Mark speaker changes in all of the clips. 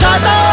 Speaker 1: Kadar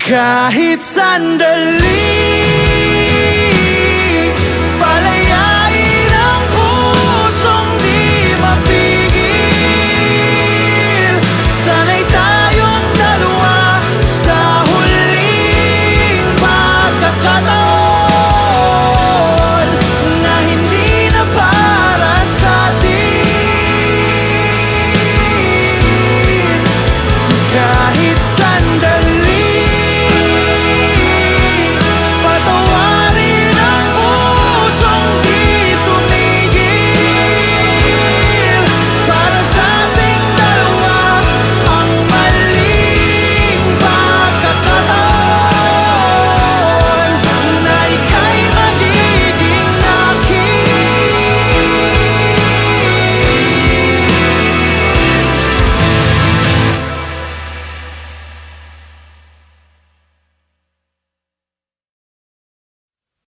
Speaker 1: Kahit sandali